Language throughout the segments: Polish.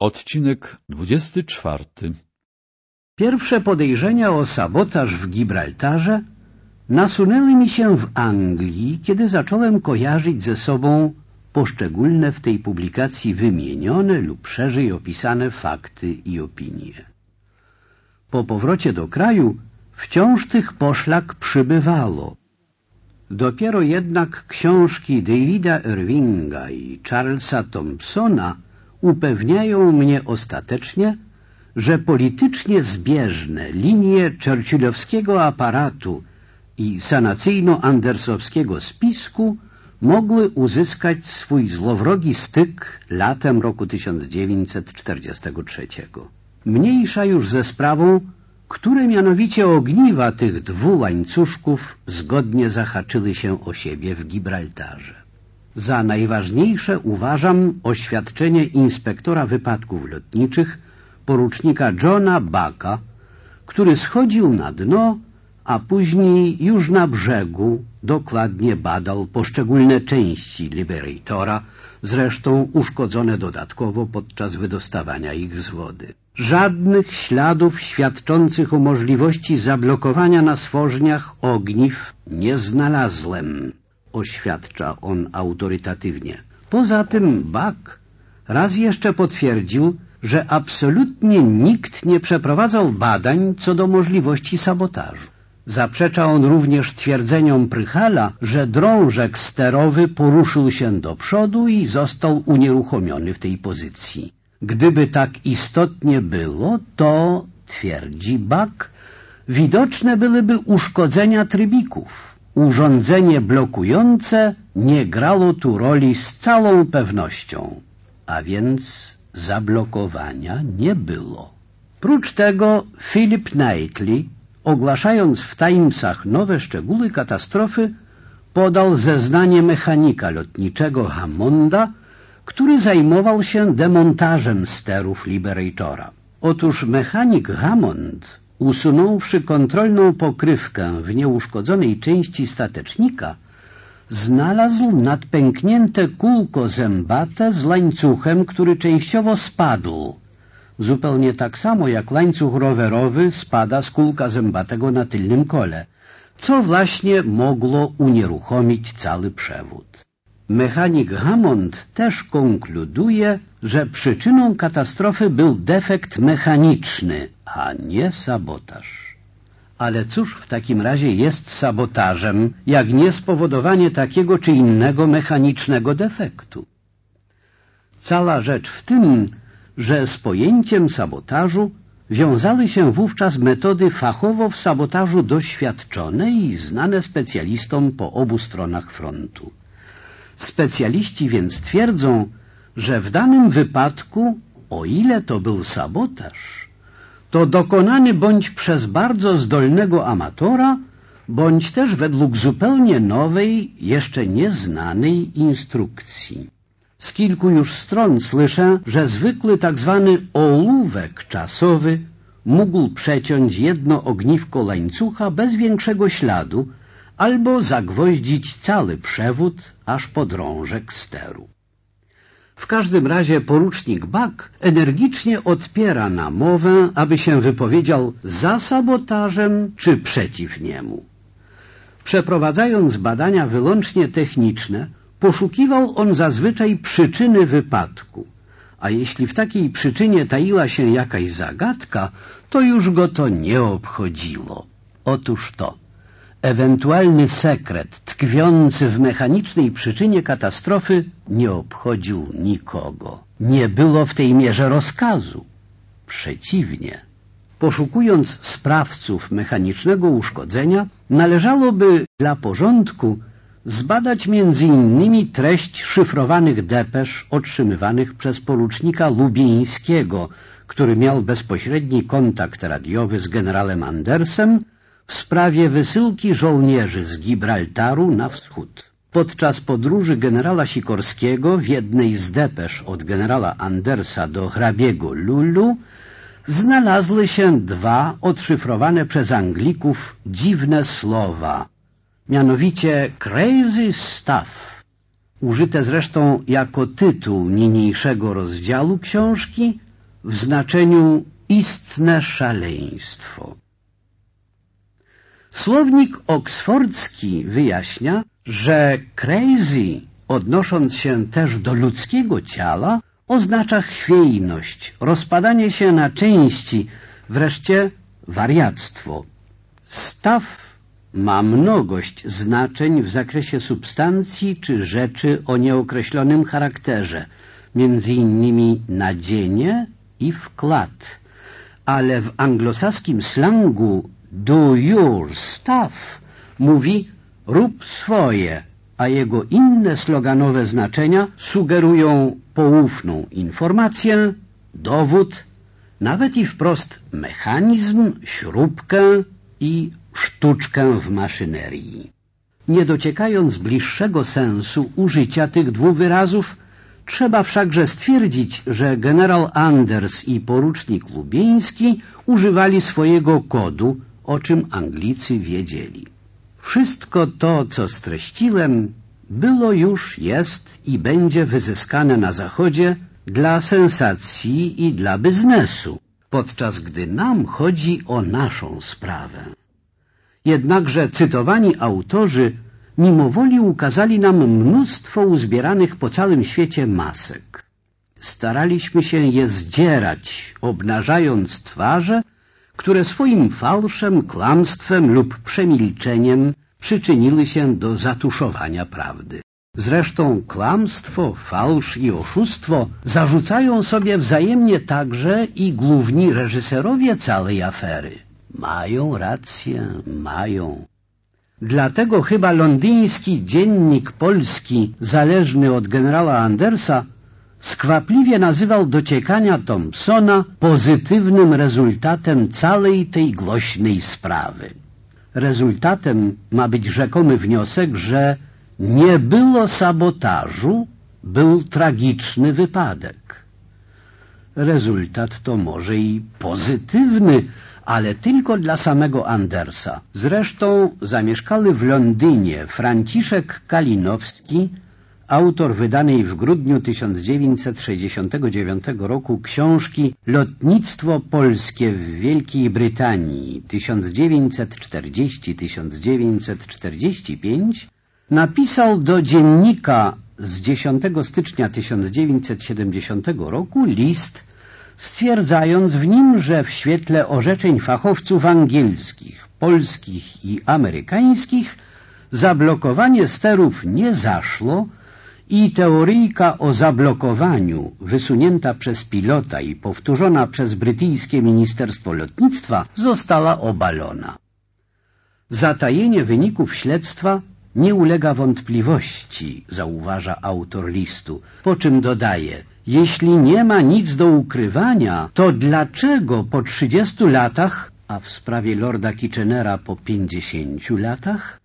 Odcinek 24 Pierwsze podejrzenia o sabotaż w Gibraltarze nasunęły mi się w Anglii, kiedy zacząłem kojarzyć ze sobą poszczególne w tej publikacji wymienione lub szerzej opisane fakty i opinie. Po powrocie do kraju wciąż tych poszlak przybywało. Dopiero jednak książki Davida Irvinga i Charlesa Thompsona upewniają mnie ostatecznie, że politycznie zbieżne linie churchillowskiego aparatu i sanacyjno-andersowskiego spisku mogły uzyskać swój złowrogi styk latem roku 1943. Mniejsza już ze sprawą, które mianowicie ogniwa tych dwóch łańcuszków zgodnie zahaczyły się o siebie w Gibraltarze. Za najważniejsze uważam oświadczenie inspektora wypadków lotniczych porucznika Johna Baka, który schodził na dno, a później już na brzegu dokładnie badał poszczególne części Liberatora, zresztą uszkodzone dodatkowo podczas wydostawania ich z wody. Żadnych śladów świadczących o możliwości zablokowania na swożniach ogniw nie znalazłem, oświadcza on autorytatywnie. Poza tym Bak raz jeszcze potwierdził, że absolutnie nikt nie przeprowadzał badań co do możliwości sabotażu. Zaprzecza on również twierdzeniom Prychala, że drążek sterowy poruszył się do przodu i został unieruchomiony w tej pozycji. Gdyby tak istotnie było, to, twierdzi Bak, widoczne byłyby uszkodzenia trybików. Urządzenie blokujące nie grało tu roli z całą pewnością, a więc zablokowania nie było. Prócz tego Philip Knightley, ogłaszając w Timesach nowe szczegóły katastrofy, podał zeznanie mechanika lotniczego Hammonda, który zajmował się demontażem sterów Liberatora. Otóż mechanik Hammond, usunąwszy kontrolną pokrywkę w nieuszkodzonej części statecznika, znalazł nadpęknięte kółko zębate z łańcuchem, który częściowo spadł. Zupełnie tak samo jak łańcuch rowerowy spada z kółka zębatego na tylnym kole, co właśnie mogło unieruchomić cały przewód. Mechanik Hammond też konkluduje, że przyczyną katastrofy był defekt mechaniczny, a nie sabotaż. Ale cóż w takim razie jest sabotażem, jak nie spowodowanie takiego czy innego mechanicznego defektu? Cała rzecz w tym, że z pojęciem sabotażu wiązały się wówczas metody fachowo w sabotażu doświadczone i znane specjalistom po obu stronach frontu. Specjaliści więc twierdzą, że w danym wypadku, o ile to był sabotaż, to dokonany bądź przez bardzo zdolnego amatora, bądź też według zupełnie nowej, jeszcze nieznanej instrukcji. Z kilku już stron słyszę, że zwykły tak zwany ołówek czasowy mógł przeciąć jedno ogniwko łańcucha bez większego śladu, albo zagwoździć cały przewód aż po drążek steru. W każdym razie porucznik Bak energicznie odpiera namowę, aby się wypowiedział za sabotażem czy przeciw niemu. Przeprowadzając badania wyłącznie techniczne, poszukiwał on zazwyczaj przyczyny wypadku, a jeśli w takiej przyczynie taiła się jakaś zagadka, to już go to nie obchodziło. Otóż to. Ewentualny sekret tkwiący w mechanicznej przyczynie katastrofy nie obchodził nikogo. Nie było w tej mierze rozkazu. Przeciwnie. Poszukując sprawców mechanicznego uszkodzenia, należałoby dla porządku zbadać innymi treść szyfrowanych depesz otrzymywanych przez porucznika Lubieńskiego, który miał bezpośredni kontakt radiowy z generałem Andersem w sprawie wysyłki żołnierzy z Gibraltaru na wschód. Podczas podróży generała Sikorskiego w jednej z depesz od generała Andersa do hrabiego Lulu znalazły się dwa odszyfrowane przez Anglików dziwne słowa, mianowicie crazy stuff, użyte zresztą jako tytuł niniejszego rozdziału książki, w znaczeniu istne szaleństwo. Słownik oksfordzki wyjaśnia, że crazy, odnosząc się też do ludzkiego ciała, oznacza chwiejność, rozpadanie się na części, wreszcie wariactwo. Staw ma mnogość znaczeń w zakresie substancji czy rzeczy o nieokreślonym charakterze, między innymi nadzienie i wkład, ale w anglosaskim slangu do your stuff mówi rób swoje, a jego inne sloganowe znaczenia sugerują poufną informację, dowód, nawet i wprost mechanizm, śrubkę i sztuczkę w maszynerii. Nie dociekając bliższego sensu użycia tych dwóch wyrazów, trzeba wszakże stwierdzić, że generał Anders i porucznik Lubieński używali swojego kodu, o czym Anglicy wiedzieli. Wszystko to, co streściłem, było już, jest i będzie wyzyskane na Zachodzie dla sensacji i dla biznesu, podczas gdy nam chodzi o naszą sprawę. Jednakże cytowani autorzy mimowoli ukazali nam mnóstwo uzbieranych po całym świecie masek. Staraliśmy się je zdzierać, obnażając twarze, które swoim fałszem, kłamstwem lub przemilczeniem przyczyniły się do zatuszowania prawdy. Zresztą kłamstwo, fałsz i oszustwo zarzucają sobie wzajemnie także i główni reżyserowie całej afery. Mają rację, mają. Dlatego chyba londyński dziennik polski, zależny od generała Andersa, skwapliwie nazywał dociekania Thompsona pozytywnym rezultatem całej tej głośnej sprawy. Rezultatem ma być rzekomy wniosek, że nie było sabotażu, był tragiczny wypadek. Rezultat to może i pozytywny, ale tylko dla samego Andersa. Zresztą zamieszkały w Londynie Franciszek Kalinowski, autor wydanej w grudniu 1969 roku książki Lotnictwo polskie w Wielkiej Brytanii 1940-1945 napisał do dziennika z 10 stycznia 1970 roku list stwierdzając w nim, że w świetle orzeczeń fachowców angielskich, polskich i amerykańskich zablokowanie sterów nie zaszło i teoryjka o zablokowaniu wysunięta przez pilota i powtórzona przez brytyjskie Ministerstwo Lotnictwa została obalona. Zatajenie wyników śledztwa nie ulega wątpliwości, zauważa autor listu, po czym dodaje, jeśli nie ma nic do ukrywania, to dlaczego po trzydziestu latach, a w sprawie lorda Kitchenera po pięćdziesięciu latach,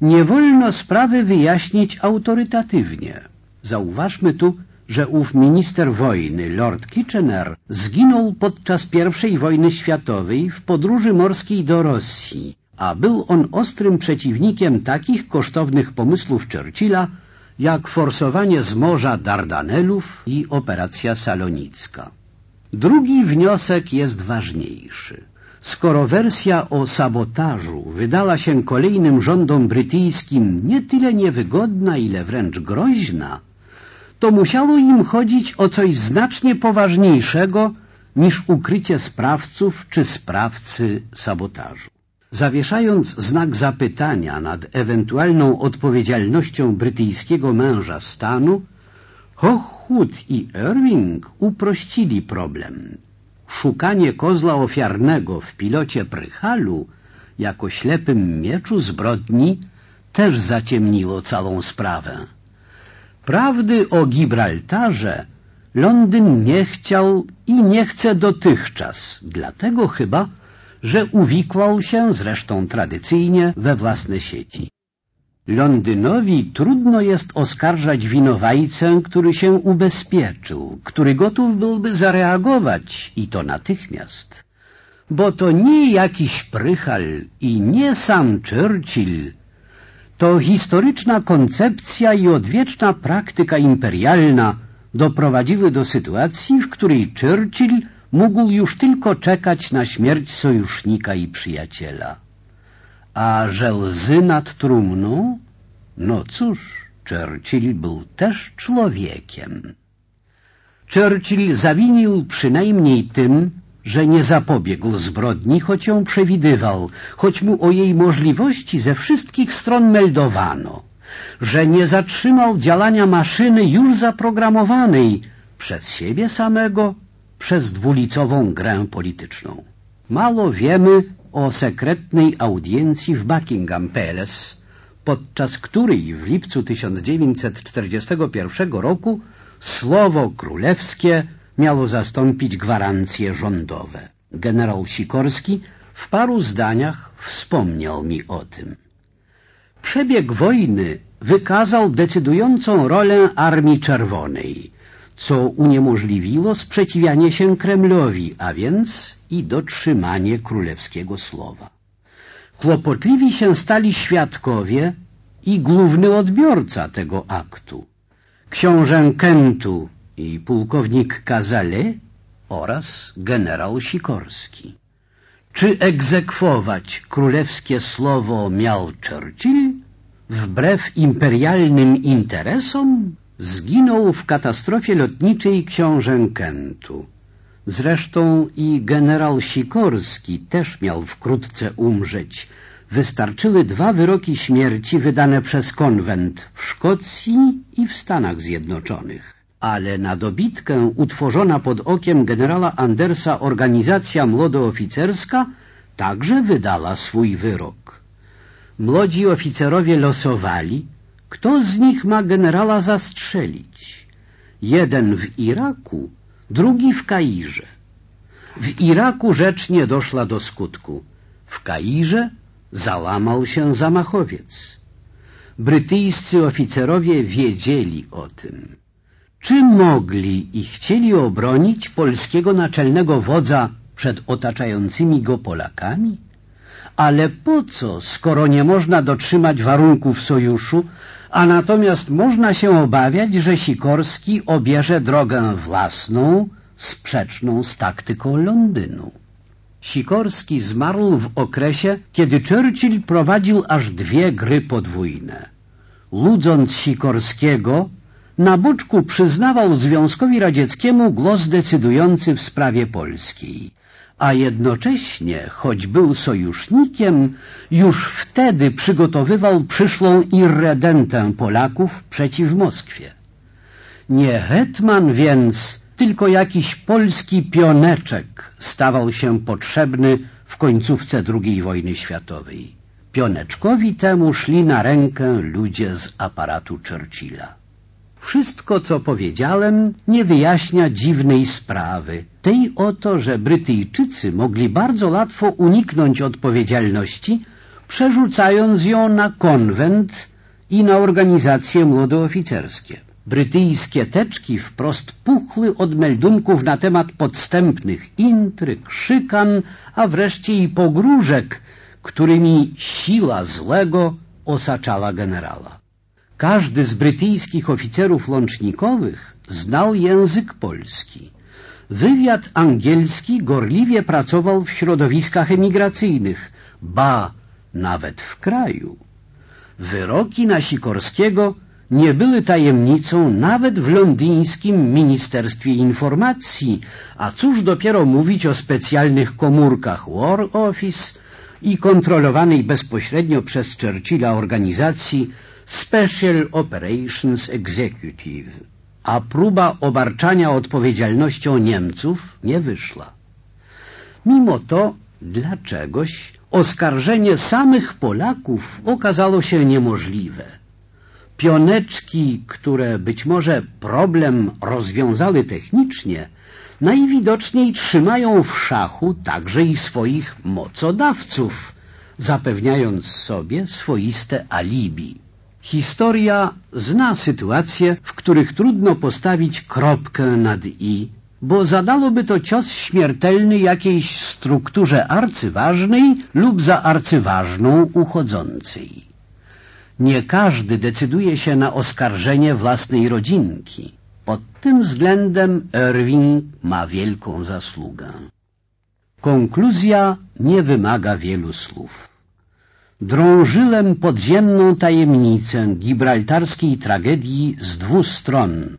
nie wolno sprawy wyjaśnić autorytatywnie. Zauważmy tu, że ów minister wojny, lord Kitchener, zginął podczas I wojny światowej w podróży morskiej do Rosji, a był on ostrym przeciwnikiem takich kosztownych pomysłów Churchilla, jak forsowanie z morza Dardanelów i operacja salonicka. Drugi wniosek jest ważniejszy. Skoro wersja o sabotażu wydała się kolejnym rządom brytyjskim nie tyle niewygodna, ile wręcz groźna, to musiało im chodzić o coś znacznie poważniejszego niż ukrycie sprawców czy sprawcy sabotażu. Zawieszając znak zapytania nad ewentualną odpowiedzialnością brytyjskiego męża stanu, Hochhut i Irving uprościli problem. Szukanie kozła ofiarnego w pilocie Prychalu jako ślepym mieczu zbrodni też zaciemniło całą sprawę. Prawdy o Gibraltarze Londyn nie chciał i nie chce dotychczas, dlatego chyba, że uwikłał się zresztą tradycyjnie we własne sieci. Londynowi trudno jest oskarżać winowajcę, który się ubezpieczył, który gotów byłby zareagować i to natychmiast. Bo to nie jakiś prychal i nie sam Churchill, to historyczna koncepcja i odwieczna praktyka imperialna doprowadziły do sytuacji, w której Churchill mógł już tylko czekać na śmierć sojusznika i przyjaciela. A że łzy nad trumną? No cóż, Churchill był też człowiekiem. Churchill zawinił przynajmniej tym, że nie zapobiegł zbrodni, choć ją przewidywał, choć mu o jej możliwości ze wszystkich stron meldowano, że nie zatrzymał działania maszyny już zaprogramowanej przez siebie samego, przez dwulicową grę polityczną. Mało wiemy o sekretnej audiencji w Buckingham Palace, podczas której w lipcu 1941 roku słowo królewskie miało zastąpić gwarancje rządowe. Generał Sikorski w paru zdaniach wspomniał mi o tym. Przebieg wojny wykazał decydującą rolę Armii Czerwonej, co uniemożliwiło sprzeciwianie się Kremlowi, a więc i dotrzymanie królewskiego słowa. Kłopotliwi się stali świadkowie i główny odbiorca tego aktu. Książę Kentu i pułkownik Kazale oraz generał Sikorski. Czy egzekwować królewskie słowo miał Churchill? Wbrew imperialnym interesom zginął w katastrofie lotniczej książę Kentu. Zresztą i generał Sikorski też miał wkrótce umrzeć. Wystarczyły dwa wyroki śmierci wydane przez konwent w Szkocji i w Stanach Zjednoczonych. Ale na dobitkę utworzona pod okiem generała Andersa organizacja młodooficerska także wydała swój wyrok. Młodzi oficerowie losowali, kto z nich ma generała zastrzelić. Jeden w Iraku, drugi w Kairze. W Iraku rzecz nie doszła do skutku. W Kairze załamał się zamachowiec. Brytyjscy oficerowie wiedzieli o tym. Czy mogli i chcieli obronić polskiego naczelnego wodza przed otaczającymi go Polakami? Ale po co, skoro nie można dotrzymać warunków sojuszu, a natomiast można się obawiać, że Sikorski obierze drogę własną, sprzeczną z taktyką Londynu. Sikorski zmarł w okresie, kiedy Churchill prowadził aż dwie gry podwójne. Ludząc Sikorskiego, na boczku przyznawał Związkowi Radzieckiemu głos decydujący w sprawie polskiej, a jednocześnie, choć był sojusznikiem, już wtedy przygotowywał przyszłą irredentę Polaków przeciw Moskwie. Nie hetman więc, tylko jakiś polski pioneczek stawał się potrzebny w końcówce II wojny światowej. Pioneczkowi temu szli na rękę ludzie z aparatu Churchilla. Wszystko, co powiedziałem, nie wyjaśnia dziwnej sprawy. Tej oto, że Brytyjczycy mogli bardzo łatwo uniknąć odpowiedzialności, przerzucając ją na konwent i na organizacje młodooficerskie. Brytyjskie teczki wprost puchły od meldunków na temat podstępnych intryg, szykan, a wreszcie i pogróżek, którymi siła złego osaczała generała. Każdy z brytyjskich oficerów łącznikowych znał język polski. Wywiad angielski gorliwie pracował w środowiskach emigracyjnych, ba, nawet w kraju. Wyroki na Sikorskiego nie były tajemnicą nawet w londyńskim Ministerstwie Informacji, a cóż dopiero mówić o specjalnych komórkach War Office i kontrolowanej bezpośrednio przez Churchilla organizacji Special Operations Executive, a próba obarczania odpowiedzialnością Niemców nie wyszła. Mimo to dlaczegoś oskarżenie samych Polaków okazało się niemożliwe. Pioneczki, które być może problem rozwiązały technicznie, najwidoczniej trzymają w szachu także i swoich mocodawców, zapewniając sobie swoiste alibi. Historia zna sytuacje, w których trudno postawić kropkę nad i, bo zadałoby to cios śmiertelny jakiejś strukturze arcyważnej lub za arcyważną uchodzącej. Nie każdy decyduje się na oskarżenie własnej rodzinki. Pod tym względem Irving ma wielką zasługę. Konkluzja nie wymaga wielu słów. Drążyłem podziemną tajemnicę gibraltarskiej tragedii z dwóch stron.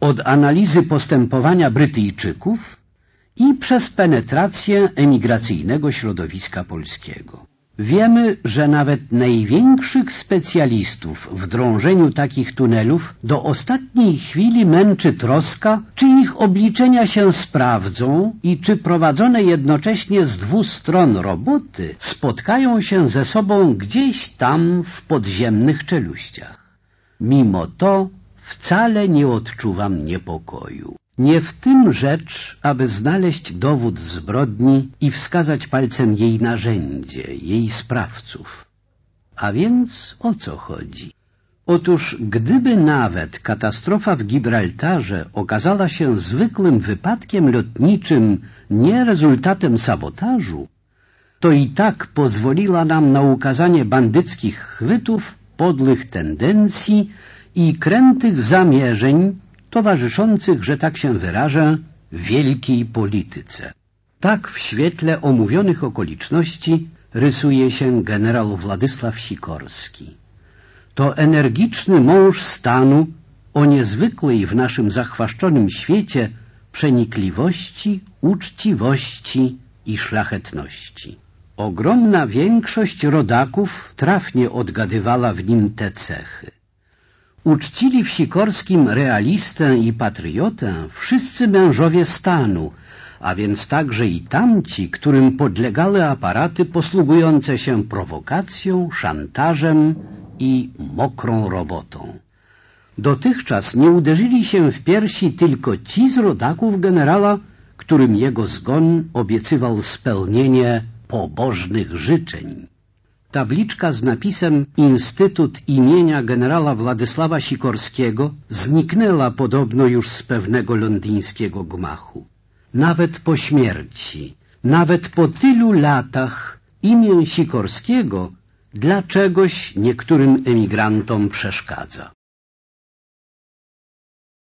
Od analizy postępowania Brytyjczyków i przez penetrację emigracyjnego środowiska polskiego. Wiemy, że nawet największych specjalistów w drążeniu takich tunelów do ostatniej chwili męczy troska, czy ich obliczenia się sprawdzą i czy prowadzone jednocześnie z dwóch stron roboty spotkają się ze sobą gdzieś tam w podziemnych czeluściach. Mimo to wcale nie odczuwam niepokoju. Nie w tym rzecz, aby znaleźć dowód zbrodni i wskazać palcem jej narzędzie, jej sprawców. A więc o co chodzi? Otóż gdyby nawet katastrofa w Gibraltarze okazała się zwykłym wypadkiem lotniczym, nie rezultatem sabotażu, to i tak pozwoliła nam na ukazanie bandyckich chwytów, podłych tendencji i krętych zamierzeń towarzyszących, że tak się wyrażę, wielkiej polityce. Tak w świetle omówionych okoliczności rysuje się generał Władysław Sikorski. To energiczny mąż stanu o niezwykłej w naszym zachwaszczonym świecie przenikliwości, uczciwości i szlachetności. Ogromna większość rodaków trafnie odgadywała w nim te cechy. Uczcili w Sikorskim realistę i patriotę wszyscy mężowie stanu, a więc także i tamci, którym podlegały aparaty posługujące się prowokacją, szantażem i mokrą robotą. Dotychczas nie uderzyli się w piersi tylko ci z rodaków generała, którym jego zgon obiecywał spełnienie pobożnych życzeń. Tabliczka z napisem Instytut imienia generała Władysława Sikorskiego zniknęła podobno już z pewnego londyńskiego gmachu. Nawet po śmierci, nawet po tylu latach imię Sikorskiego dlaczegoś niektórym emigrantom przeszkadza.